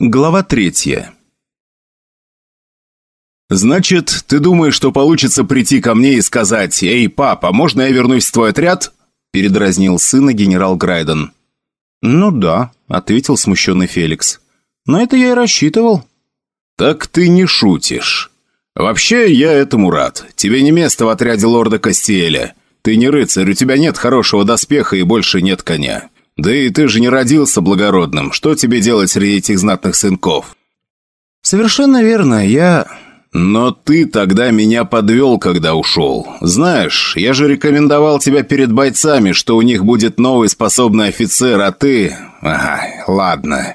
Глава третья. «Значит, ты думаешь, что получится прийти ко мне и сказать, «Эй, папа, можно я вернусь в твой отряд?» передразнил сына генерал Грайден. «Ну да», — ответил смущенный Феликс. «На это я и рассчитывал». «Так ты не шутишь. Вообще, я этому рад. Тебе не место в отряде лорда Кастиэля. Ты не рыцарь, у тебя нет хорошего доспеха и больше нет коня. Да и ты же не родился благородным. Что тебе делать среди этих знатных сынков?» «Совершенно верно. Я...» «Но ты тогда меня подвел, когда ушел. Знаешь, я же рекомендовал тебя перед бойцами, что у них будет новый способный офицер, а ты... Ага, ладно».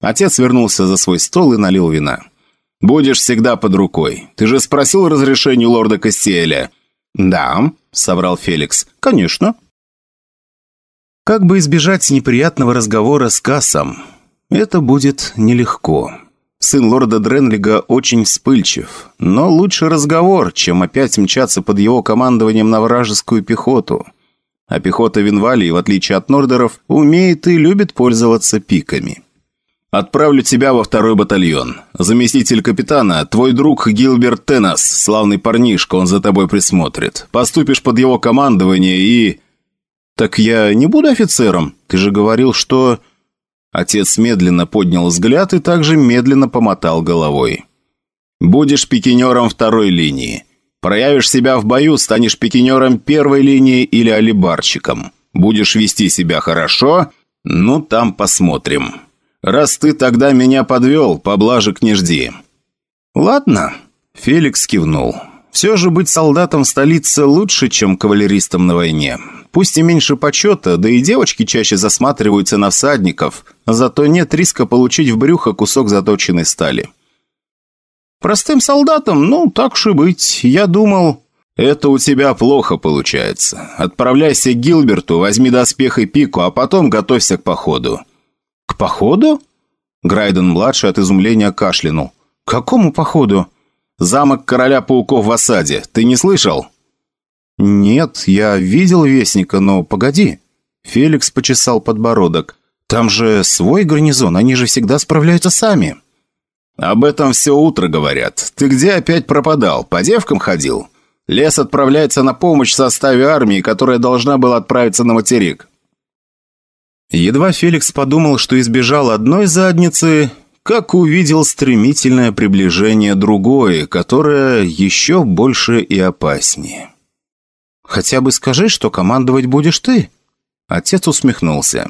Отец вернулся за свой стол и налил вина. «Будешь всегда под рукой. Ты же спросил разрешение лорда Кастиэля?» «Да», — соврал Феликс. «Конечно». Как бы избежать неприятного разговора с Кассом? Это будет нелегко. Сын лорда Дренлига очень вспыльчив, но лучше разговор, чем опять мчаться под его командованием на вражескую пехоту. А пехота Винвалии, в отличие от Нордеров, умеет и любит пользоваться пиками. «Отправлю тебя во второй батальон. Заместитель капитана, твой друг Гилберт Теннес, славный парнишка, он за тобой присмотрит. Поступишь под его командование и...» «Так я не буду офицером? Ты же говорил, что...» Отец медленно поднял взгляд и также медленно помотал головой. «Будешь пикинером второй линии. Проявишь себя в бою, станешь пикинером первой линии или алибарщиком. Будешь вести себя хорошо, ну там посмотрим. Раз ты тогда меня подвел, поблажек не жди». «Ладно», — Феликс кивнул. «Все же быть солдатом в столице лучше, чем кавалеристом на войне. Пусть и меньше почета, да и девочки чаще засматриваются на всадников, зато нет риска получить в брюхо кусок заточенной стали. Простым солдатам, ну, так и быть, я думал... «Это у тебя плохо получается. Отправляйся к Гилберту, возьми доспех и пику, а потом готовься к походу». «К походу?» Грайден-младший от изумления кашлянул. «К какому походу?» «Замок короля пауков в осаде. Ты не слышал?» «Нет, я видел Вестника, но погоди». Феликс почесал подбородок. «Там же свой гарнизон, они же всегда справляются сами». «Об этом все утро говорят. Ты где опять пропадал? По девкам ходил? Лес отправляется на помощь в составе армии, которая должна была отправиться на материк». Едва Феликс подумал, что избежал одной задницы, как увидел стремительное приближение другой, которое еще больше и опаснее. Хотя бы скажи, что командовать будешь ты». Отец усмехнулся.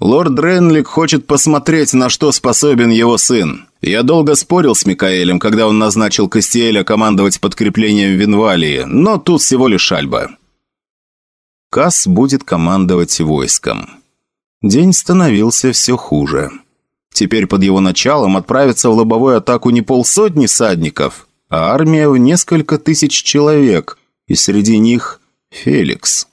«Лорд Дренлик хочет посмотреть, на что способен его сын. Я долго спорил с Микаэлем, когда он назначил Кастиэля командовать подкреплением Винвалии, но тут всего лишь шальба». Касс будет командовать войском. День становился все хуже. Теперь под его началом отправится в лобовую атаку не полсотни садников, а армия в несколько тысяч человек – и среди них Феликс.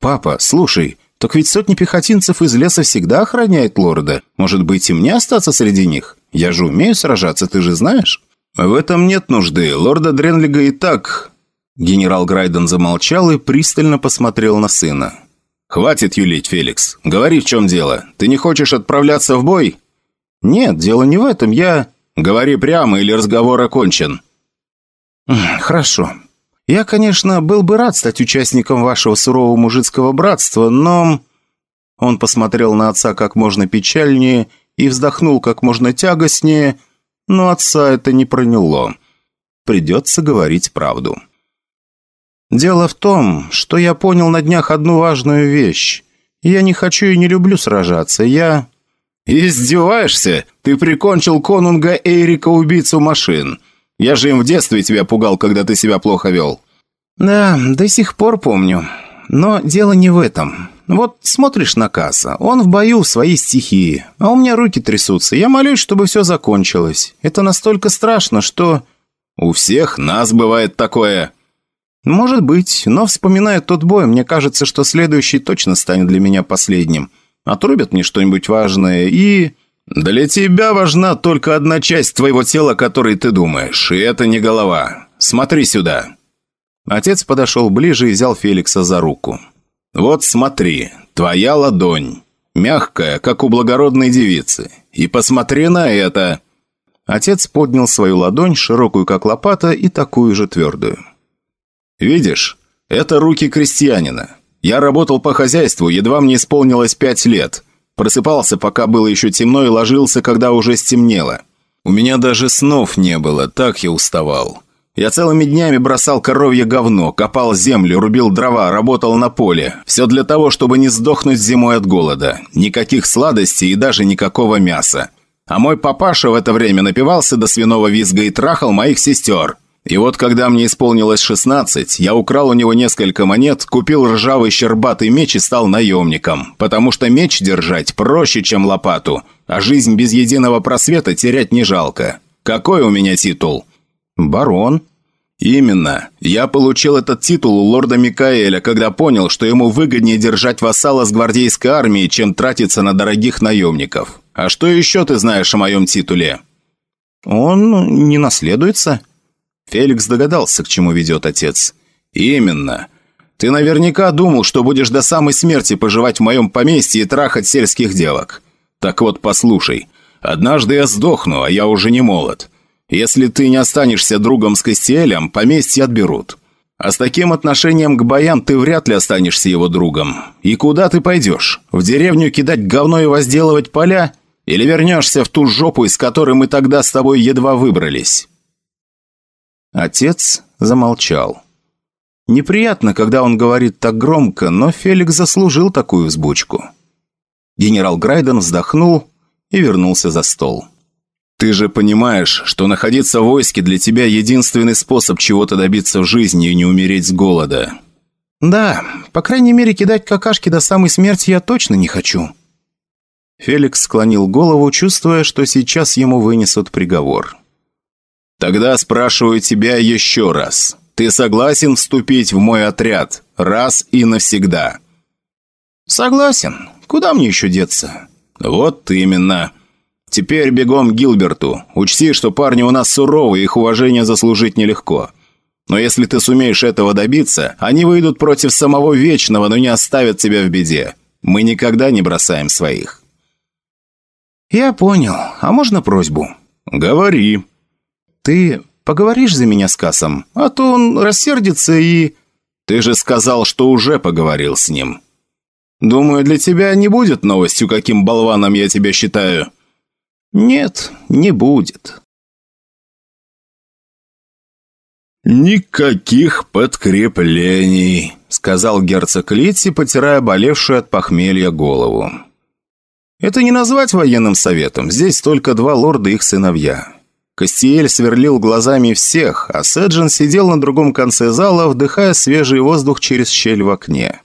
«Папа, слушай, так ведь сотни пехотинцев из леса всегда охраняет лорда. Может быть, и мне остаться среди них? Я же умею сражаться, ты же знаешь?» «В этом нет нужды. Лорда Дренлига и так...» Генерал Грайден замолчал и пристально посмотрел на сына. «Хватит юлить, Феликс. Говори, в чем дело. Ты не хочешь отправляться в бой?» «Нет, дело не в этом. Я...» «Говори прямо, или разговор окончен». «Хорошо. Я, конечно, был бы рад стать участником вашего сурового мужицкого братства, но...» Он посмотрел на отца как можно печальнее и вздохнул как можно тягостнее, но отца это не проняло. Придется говорить правду. «Дело в том, что я понял на днях одну важную вещь. Я не хочу и не люблю сражаться, я...» «Издеваешься? Ты прикончил конунга Эрика, убийцу машин. Я же им в детстве тебя пугал, когда ты себя плохо вел». «Да, до сих пор помню. Но дело не в этом. Вот смотришь на Касса, он в бою в своей стихии, а у меня руки трясутся. Я молюсь, чтобы все закончилось. Это настолько страшно, что...» «У всех нас бывает такое». «Может быть, но вспоминая тот бой, мне кажется, что следующий точно станет для меня последним. Отрубят мне что-нибудь важное и...» «Для тебя важна только одна часть твоего тела, которой ты думаешь, и это не голова. Смотри сюда». Отец подошел ближе и взял Феликса за руку. «Вот смотри, твоя ладонь. Мягкая, как у благородной девицы. И посмотри на это!» Отец поднял свою ладонь, широкую как лопата, и такую же твердую. «Видишь, это руки крестьянина. Я работал по хозяйству, едва мне исполнилось пять лет. Просыпался, пока было еще темно, и ложился, когда уже стемнело. У меня даже снов не было, так я уставал. Я целыми днями бросал коровье говно, копал землю, рубил дрова, работал на поле. Все для того, чтобы не сдохнуть зимой от голода. Никаких сладостей и даже никакого мяса. А мой папаша в это время напивался до свиного визга и трахал моих сестер. И вот когда мне исполнилось 16, я украл у него несколько монет, купил ржавый щербатый меч и стал наемником. Потому что меч держать проще, чем лопату. А жизнь без единого просвета терять не жалко. Какой у меня титул? «Барон». «Именно. Я получил этот титул у лорда Микаэля, когда понял, что ему выгоднее держать вассала с гвардейской армией, чем тратиться на дорогих наемников. А что еще ты знаешь о моем титуле?» «Он не наследуется?» Феликс догадался, к чему ведет отец. «Именно. Ты наверняка думал, что будешь до самой смерти поживать в моем поместье и трахать сельских девок. Так вот, послушай. Однажды я сдохну, а я уже не молод. Если ты не останешься другом с Кастиэлем, поместье отберут. А с таким отношением к боям ты вряд ли останешься его другом. И куда ты пойдешь? В деревню кидать говно и возделывать поля? Или вернешься в ту жопу, из которой мы тогда с тобой едва выбрались?» Отец замолчал. Неприятно, когда он говорит так громко, но Феликс заслужил такую взбучку. Генерал Грайден вздохнул и вернулся за стол. Ты же понимаешь, что находиться в войске для тебя единственный способ чего-то добиться в жизни и не умереть с голода. Да, по крайней мере, кидать какашки до самой смерти я точно не хочу. Феликс склонил голову, чувствуя, что сейчас ему вынесут приговор. «Тогда спрашиваю тебя еще раз. Ты согласен вступить в мой отряд? Раз и навсегда?» «Согласен. Куда мне еще деться?» «Вот именно. Теперь бегом к Гилберту. Учти, что парни у нас суровые, их уважение заслужить нелегко. Но если ты сумеешь этого добиться, они выйдут против самого Вечного, но не оставят тебя в беде. Мы никогда не бросаем своих». «Я понял. А можно просьбу?» «Говори». «Ты поговоришь за меня с Касом? А то он рассердится и...» «Ты же сказал, что уже поговорил с ним». «Думаю, для тебя не будет новостью, каким болваном я тебя считаю». Нет, не будет. «Никаких подкреплений», — сказал герцог Литти, потирая болевшую от похмелья голову. «Это не назвать военным советом, здесь только два лорда и их сыновья». Костиэль сверлил глазами всех, а Седжин сидел на другом конце зала, вдыхая свежий воздух через щель в окне.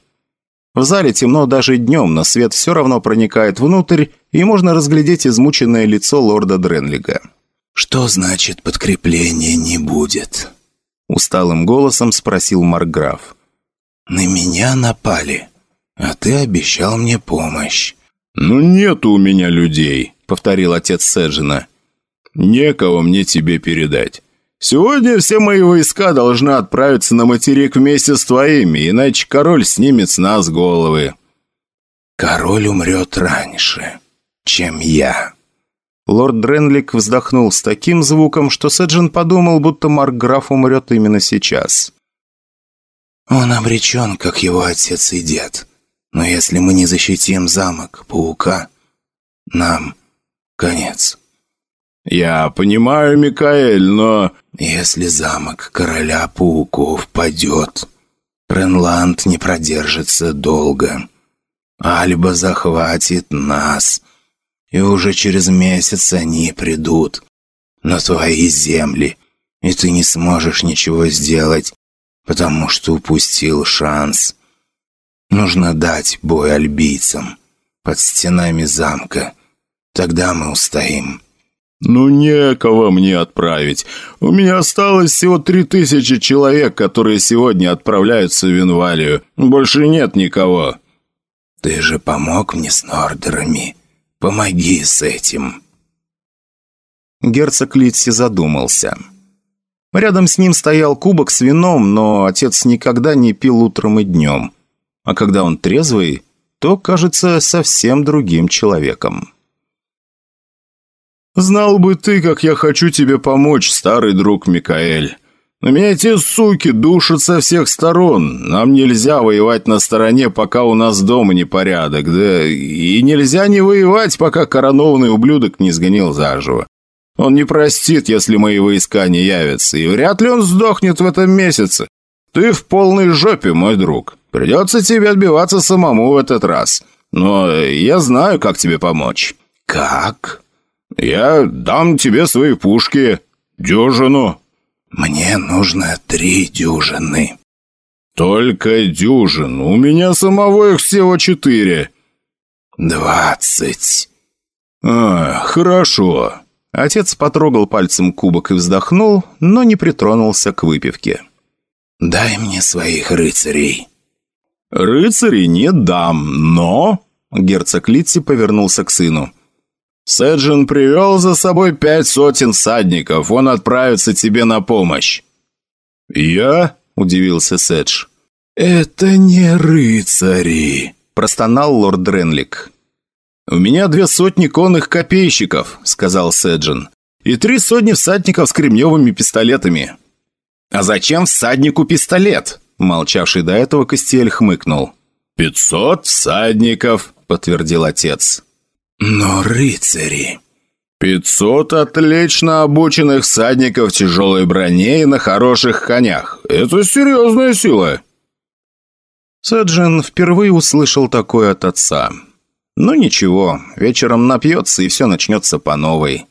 В зале темно даже днем, но свет все равно проникает внутрь, и можно разглядеть измученное лицо лорда Дренлига. «Что значит подкрепления не будет?» Усталым голосом спросил Маркграф. «На меня напали, а ты обещал мне помощь». «Ну нету у меня людей», — повторил отец Седжина. «Некого мне тебе передать. Сегодня все мои войска должны отправиться на материк вместе с твоими, иначе король снимет с нас головы». «Король умрет раньше, чем я». Лорд Дренлик вздохнул с таким звуком, что Сэджин подумал, будто Маркграф умрет именно сейчас. «Он обречен, как его отец и дед. Но если мы не защитим замок, паука, нам конец». «Я понимаю, Микаэль, но...» «Если замок короля пауков падет, Ренланд не продержится долго. Альба захватит нас, и уже через месяц они придут на твои земли, и ты не сможешь ничего сделать, потому что упустил шанс. Нужно дать бой альбийцам под стенами замка, тогда мы устоим». «Ну, некого мне отправить. У меня осталось всего три тысячи человек, которые сегодня отправляются в Инвалию. Больше нет никого». «Ты же помог мне с Нордерами. Помоги с этим». Герцог Литси задумался. Рядом с ним стоял кубок с вином, но отец никогда не пил утром и днем. А когда он трезвый, то кажется совсем другим человеком. «Знал бы ты, как я хочу тебе помочь, старый друг Микаэль. На меня эти суки душат со всех сторон. Нам нельзя воевать на стороне, пока у нас дома непорядок, да и нельзя не воевать, пока коронованный ублюдок не сгнил заживо. Он не простит, если мои войска не явятся, и вряд ли он сдохнет в этом месяце. Ты в полной жопе, мой друг. Придется тебе отбиваться самому в этот раз. Но я знаю, как тебе помочь». «Как?» «Я дам тебе свои пушки. Дюжину». «Мне нужно три дюжины». «Только дюжин. У меня самого их всего четыре». «Двадцать». «А, хорошо». Отец потрогал пальцем кубок и вздохнул, но не притронулся к выпивке. «Дай мне своих рыцарей». «Рыцарей не дам, но...» Герцог Литси повернулся к сыну. «Сэджин привел за собой пять сотен всадников. Он отправится тебе на помощь». «Я?» – удивился Сэдж. «Это не рыцари», – простонал лорд Дренлик. «У меня две сотни конных копейщиков», – сказал Сэджин. «И три сотни всадников с кремневыми пистолетами». «А зачем всаднику пистолет?» – молчавший до этого Костель хмыкнул. «Пятьсот всадников», – подтвердил отец. «Но рыцари...» «Пятьсот отлично обученных всадников в тяжелой броне и на хороших конях. Это серьезная сила». Сэджин впервые услышал такое от отца. «Ну ничего, вечером напьется, и все начнется по новой.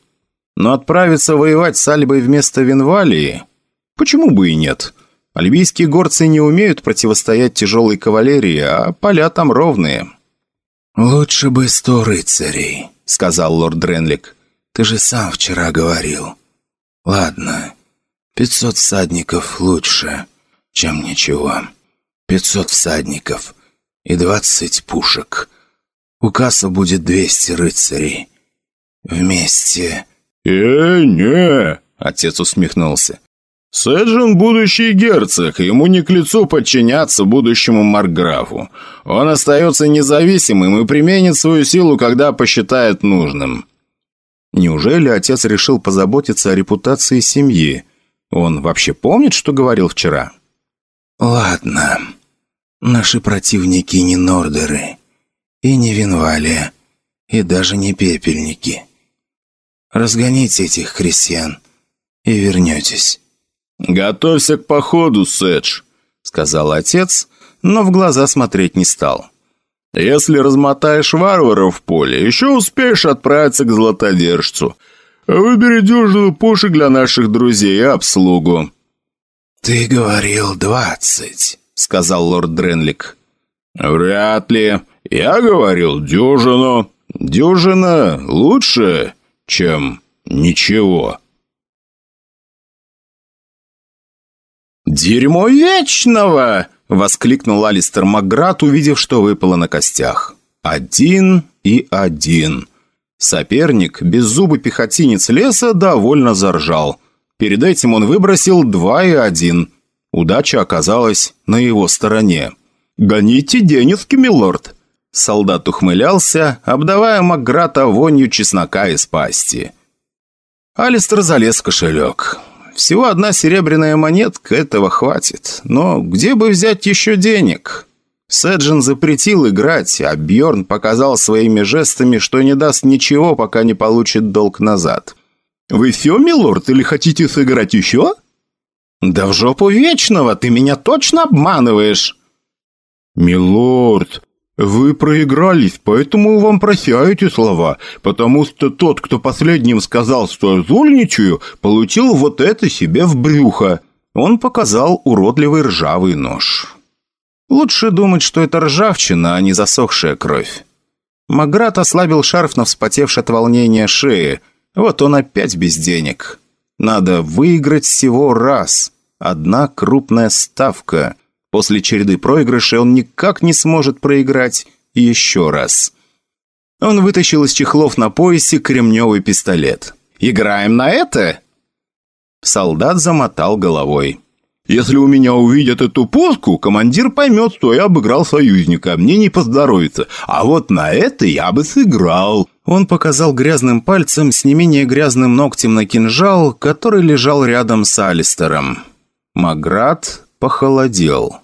Но отправиться воевать с Альбой вместо Винвалии? Почему бы и нет? Альбийские горцы не умеют противостоять тяжелой кавалерии, а поля там ровные». «Лучше бы сто рыцарей», — сказал лорд Дренлик. «Ты же сам вчера говорил. Ладно, пятьсот всадников лучше, чем ничего. Пятьсот всадников и двадцать пушек. У Касса будет двести рыцарей. Вместе...» «Э, не!» — отец усмехнулся. «Сэджин – будущий герцог, ему не к лицу подчиняться будущему марграфу. Он остается независимым и применит свою силу, когда посчитает нужным». Неужели отец решил позаботиться о репутации семьи? Он вообще помнит, что говорил вчера? «Ладно. Наши противники не Нордеры, и не Винвалия, и даже не Пепельники. Разгоните этих крестьян и вернетесь». «Готовься к походу, Сэдж», — сказал отец, но в глаза смотреть не стал. «Если размотаешь варваров в поле, еще успеешь отправиться к златодержцу. Выбери дюжину пушек для наших друзей и обслугу». «Ты говорил двадцать», — сказал лорд Дренлик. «Вряд ли. Я говорил дюжину. Дюжина лучше, чем ничего». «Дерьмо вечного!» — воскликнул Алистер Макград, увидев, что выпало на костях. «Один и один». Соперник, беззубый пехотинец леса, довольно заржал. Перед этим он выбросил два и один. Удача оказалась на его стороне. «Гоните денежки, милорд!» Солдат ухмылялся, обдавая Макграта вонью чеснока из пасти. Алистер залез в кошелек. Всего одна серебряная монетка, этого хватит. Но где бы взять еще денег? Сэджин запретил играть, а Бьорн показал своими жестами, что не даст ничего, пока не получит долг назад. «Вы все, милорд, или хотите сыграть еще?» «Да в жопу вечного, ты меня точно обманываешь!» «Милорд, «Вы проигрались, поэтому вам прощаю эти слова, потому что тот, кто последним сказал, что зульничаю, получил вот это себе в брюхо». Он показал уродливый ржавый нож. Лучше думать, что это ржавчина, а не засохшая кровь. Маград ослабил шарф на вспотевшей от волнения шее. Вот он опять без денег. Надо выиграть всего раз. Одна крупная ставка – После череды проигрышей он никак не сможет проиграть еще раз. Он вытащил из чехлов на поясе кремневый пистолет. «Играем на это?» Солдат замотал головой. Если у меня увидят эту пуску, командир поймет, что я обыграл союзника, мне не поздоровится. А вот на это я бы сыграл». Он показал грязным пальцем с не менее грязным ногтем на кинжал, который лежал рядом с Алистером. Маград похолодел.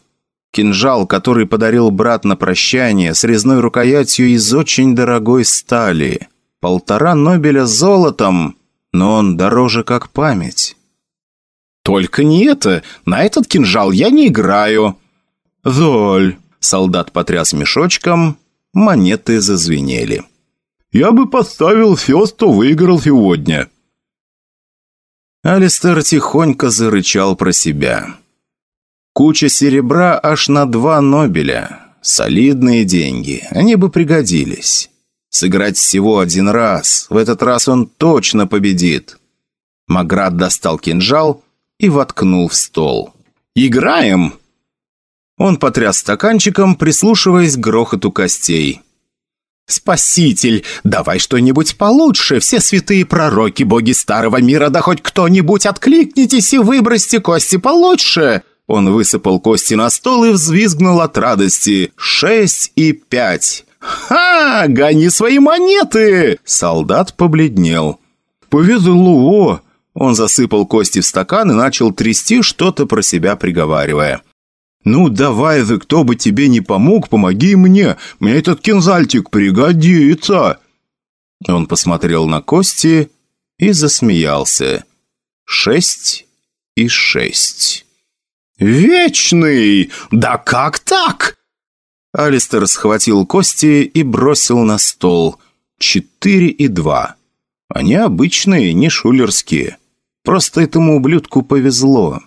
Кинжал, который подарил брат на прощание, с резной рукоятью из очень дорогой стали. Полтора Нобеля золотом, но он дороже как память. «Только не это! На этот кинжал я не играю!» «Золь!» — солдат потряс мешочком, монеты зазвенели. «Я бы поставил все, что выиграл сегодня!» Алистер тихонько зарычал про себя. Куча серебра аж на два Нобеля. Солидные деньги, они бы пригодились. Сыграть всего один раз, в этот раз он точно победит. Маград достал кинжал и воткнул в стол. «Играем!» Он потряс стаканчиком, прислушиваясь к грохоту костей. «Спаситель, давай что-нибудь получше, все святые пророки, боги старого мира, да хоть кто-нибудь откликнитесь и выбросьте кости получше!» Он высыпал кости на стол и взвизгнул от радости. «Шесть и пять!» «Ха! Гони свои монеты!» Солдат побледнел. «Повезло!» Он засыпал кости в стакан и начал трясти, что-то про себя приговаривая. «Ну, давай же, кто бы тебе не помог, помоги мне. Мне этот кинзальтик пригодится!» Он посмотрел на кости и засмеялся. «Шесть и шесть». «Вечный! Да как так?» Алистер схватил кости и бросил на стол. Четыре и два. Они обычные, не шулерские. Просто этому ублюдку повезло.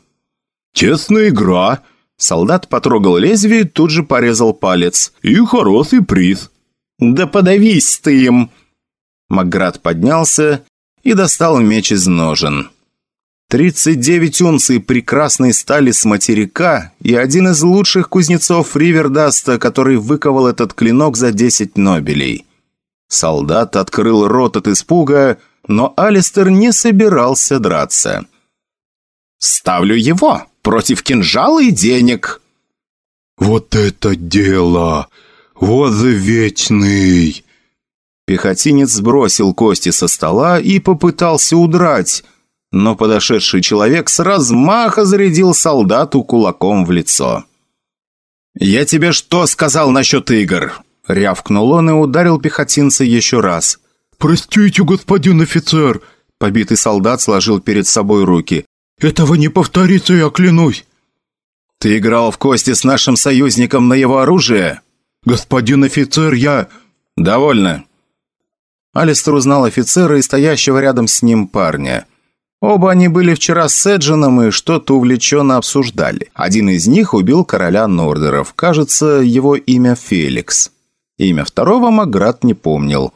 «Честная игра!» Солдат потрогал лезвие и тут же порезал палец. «И хороший приз!» «Да подавись ты им!» Макград поднялся и достал меч из ножен. 39 унций прекрасной стали с материка и один из лучших кузнецов Ривердаста, который выковал этот клинок за 10 нобелей. Солдат открыл рот от испуга, но Алистер не собирался драться. «Ставлю его против кинжала и денег!» «Вот это дело! Вот вечный!» Пехотинец сбросил кости со стола и попытался удрать, но подошедший человек с размаха зарядил солдату кулаком в лицо. «Я тебе что сказал насчет игр?» Рявкнул он и ударил пехотинца еще раз. «Простите, господин офицер!» Побитый солдат сложил перед собой руки. «Этого не повторится, я клянусь!» «Ты играл в кости с нашим союзником на его оружие?» «Господин офицер, я...» «Довольно!» Алистер узнал офицера и стоящего рядом с ним парня. Оба они были вчера с Эджином и что-то увлеченно обсуждали. Один из них убил короля Нордеров. Кажется, его имя Феликс. Имя второго Маград не помнил.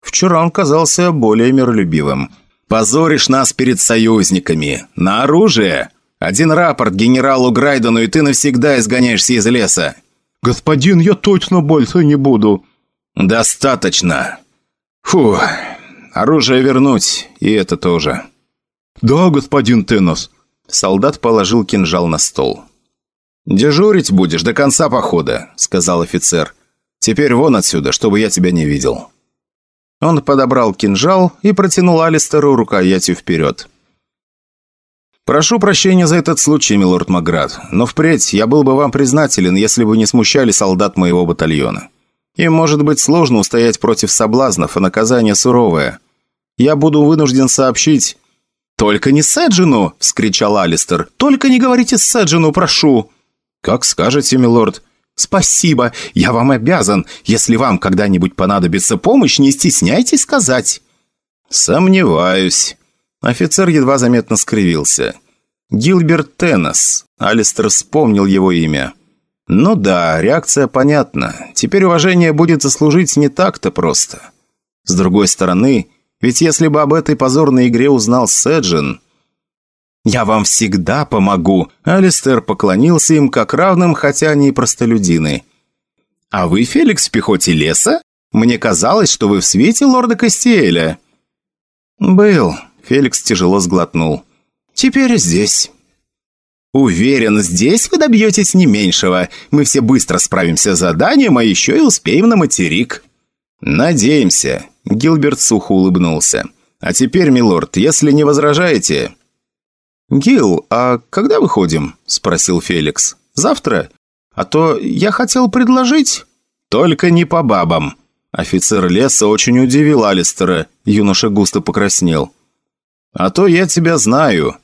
Вчера он казался более миролюбивым. «Позоришь нас перед союзниками! На оружие! Один рапорт генералу Грайдену, и ты навсегда изгоняешься из леса!» «Господин, я точно больше не буду!» «Достаточно!» «Фу, оружие вернуть, и это тоже!» «Да, господин Тенос!» Солдат положил кинжал на стол. «Дежурить будешь до конца похода», — сказал офицер. Теперь вон отсюда, чтобы я тебя не видел». Он подобрал кинжал и протянул Алистеру рукоятью вперед. «Прошу прощения за этот случай, милорд Маград, но впредь я был бы вам признателен, если бы не смущали солдат моего батальона. Им может быть сложно устоять против соблазнов, а наказание суровое. Я буду вынужден сообщить...» «Только не Сэджину!» – вскричал Алистер. «Только не говорите Сэджину, прошу!» «Как скажете, милорд. «Спасибо, я вам обязан. Если вам когда-нибудь понадобится помощь, не стесняйтесь сказать». «Сомневаюсь». Офицер едва заметно скривился. «Гилберт Теннес». Алистер вспомнил его имя. «Ну да, реакция понятна. Теперь уважение будет заслужить не так-то просто. С другой стороны, ведь если бы об этой позорной игре узнал Сэджин, «Я вам всегда помогу!» Алистер поклонился им как равным, хотя они и простолюдины. «А вы, Феликс, в пехоте леса? Мне казалось, что вы в свете лорда Кастиэля». «Был», — Феликс тяжело сглотнул. «Теперь здесь». «Уверен, здесь вы добьетесь не меньшего. Мы все быстро справимся с заданием, а еще и успеем на материк». «Надеемся», — Гилберт сухо улыбнулся. «А теперь, милорд, если не возражаете...» «Гил, а когда выходим?» – спросил Феликс. «Завтра? А то я хотел предложить...» «Только не по бабам». Офицер леса очень удивил Алистера. Юноша густо покраснел. «А то я тебя знаю».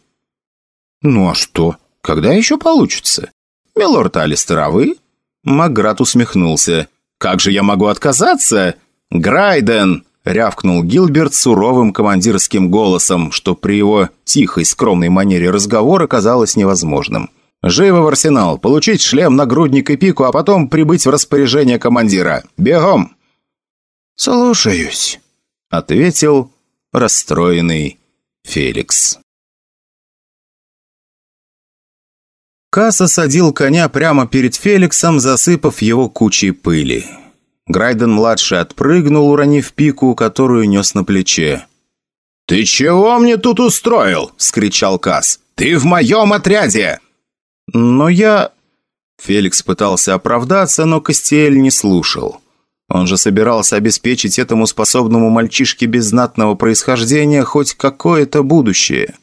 «Ну а что? Когда еще получится?» «Милорд Алистер, а вы?» Маград усмехнулся. «Как же я могу отказаться?» «Грайден!» — рявкнул Гилберт суровым командирским голосом, что при его тихой, скромной манере разговора казалось невозможным. «Живо в арсенал, получить шлем, нагрудник и пику, а потом прибыть в распоряжение командира. Бегом!» «Слушаюсь», — ответил расстроенный Феликс. Касс осадил коня прямо перед Феликсом, засыпав его кучей пыли. Грайден-младший отпрыгнул, уронив пику, которую нес на плече. «Ты чего мне тут устроил?» – скричал Касс. «Ты в моем отряде!» «Но я...» Феликс пытался оправдаться, но Костель не слушал. Он же собирался обеспечить этому способному мальчишке без знатного происхождения хоть какое-то будущее.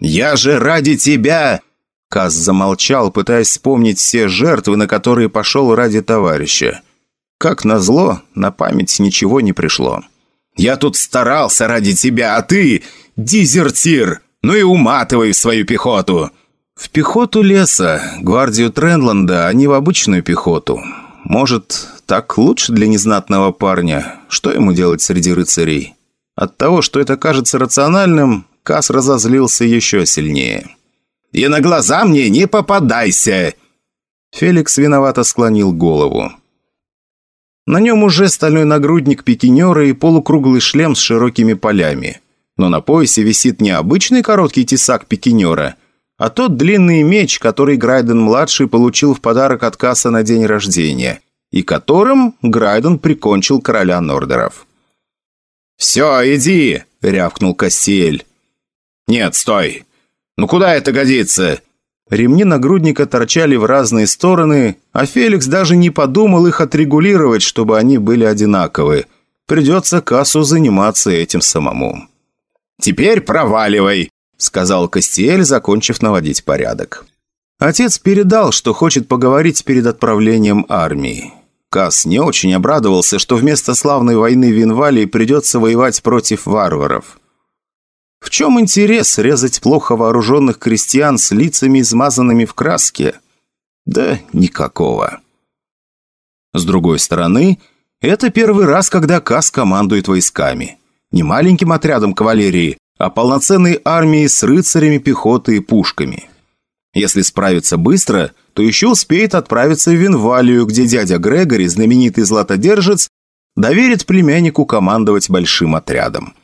«Я же ради тебя!» Касс замолчал, пытаясь вспомнить все жертвы, на которые пошел ради товарища. Как назло, на память ничего не пришло. «Я тут старался ради тебя, а ты – дезертир! Ну и уматывай в свою пехоту!» «В пехоту леса, гвардию Тренланда, а не в обычную пехоту. Может, так лучше для незнатного парня? Что ему делать среди рыцарей?» От того, что это кажется рациональным, Кас разозлился еще сильнее. «И на глаза мне не попадайся!» Феликс виновато склонил голову. На нем уже стальной нагрудник пикинера и полукруглый шлем с широкими полями. Но на поясе висит не обычный короткий тесак пикинера, а тот длинный меч, который Грайден-младший получил в подарок от Касса на день рождения, и которым Грайден прикончил короля Нордеров. «Все, иди!» — рявкнул Кассиэль. «Нет, стой! Ну куда это годится? Ремни нагрудника торчали в разные стороны, а Феликс даже не подумал их отрегулировать, чтобы они были одинаковы. Придется кассу заниматься этим самому. «Теперь проваливай», — сказал Костиэль, закончив наводить порядок. Отец передал, что хочет поговорить перед отправлением армии. Касс не очень обрадовался, что вместо славной войны в Инвалии придется воевать против варваров. В чем интерес резать плохо вооруженных крестьян с лицами, измазанными в краске? Да никакого. С другой стороны, это первый раз, когда Кас командует войсками. Не маленьким отрядом кавалерии, а полноценной армией с рыцарями, пехотой и пушками. Если справится быстро, то еще успеет отправиться в Винвалию, где дядя Грегори, знаменитый златодержец, доверит племяннику командовать большим отрядом.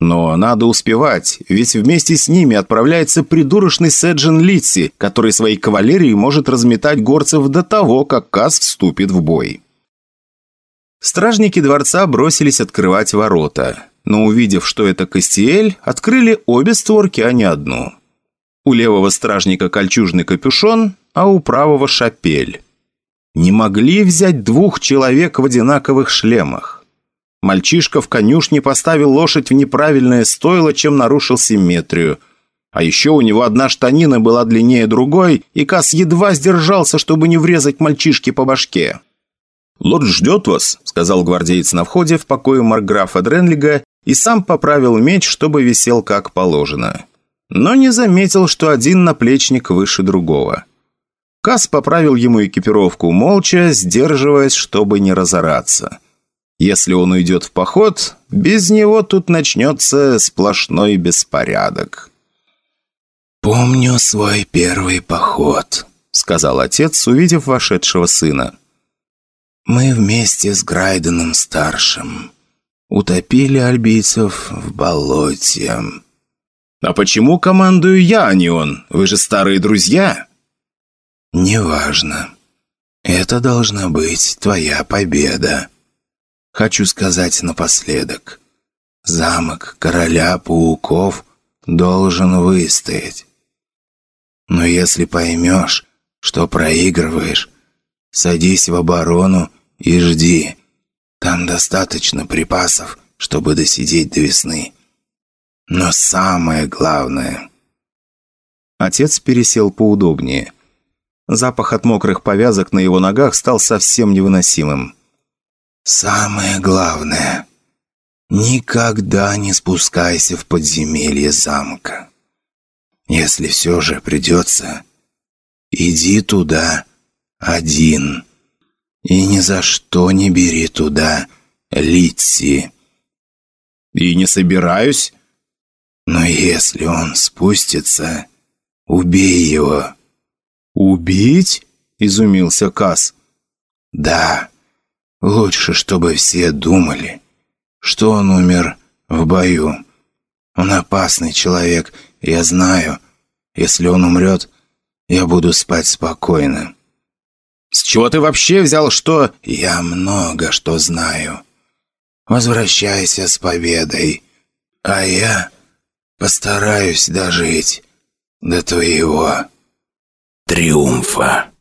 Но надо успевать, ведь вместе с ними отправляется придурочный Седжин Литси, который своей кавалерией может разметать горцев до того, как Кас вступит в бой. Стражники дворца бросились открывать ворота, но увидев, что это Кастиэль, открыли обе створки, а не одну. У левого стражника кольчужный капюшон, а у правого шапель. Не могли взять двух человек в одинаковых шлемах. Мальчишка в конюшне поставил лошадь в неправильное стойло, чем нарушил симметрию. А еще у него одна штанина была длиннее другой, и Кас едва сдержался, чтобы не врезать мальчишке по башке. «Лорд ждет вас», — сказал гвардеец на входе в покое марграфа Дренлига и сам поправил меч, чтобы висел как положено. Но не заметил, что один наплечник выше другого. Кас поправил ему экипировку молча, сдерживаясь, чтобы не разораться. Если он уйдет в поход, без него тут начнется сплошной беспорядок. «Помню свой первый поход», — сказал отец, увидев вошедшего сына. «Мы вместе с Грайденом-старшим утопили альбийцев в болоте». «А почему командую я, а не он? Вы же старые друзья?» «Неважно. Это должна быть твоя победа», Хочу сказать напоследок. Замок короля пауков должен выстоять. Но если поймешь, что проигрываешь, садись в оборону и жди. Там достаточно припасов, чтобы досидеть до весны. Но самое главное... Отец пересел поудобнее. Запах от мокрых повязок на его ногах стал совсем невыносимым. «Самое главное, никогда не спускайся в подземелье замка. Если все же придется, иди туда один. И ни за что не бери туда Литси». «И не собираюсь?» «Но если он спустится, убей его». «Убить?» — изумился Кас. «Да, лучше, чтобы все думали, что он умер в бою. Он опасный человек, я знаю. Если он умрет, я буду спать спокойно». «С чего ты вообще взял, что...» «Я много что знаю. Возвращайся с победой, а я постараюсь дожить до твоего...» триумфа.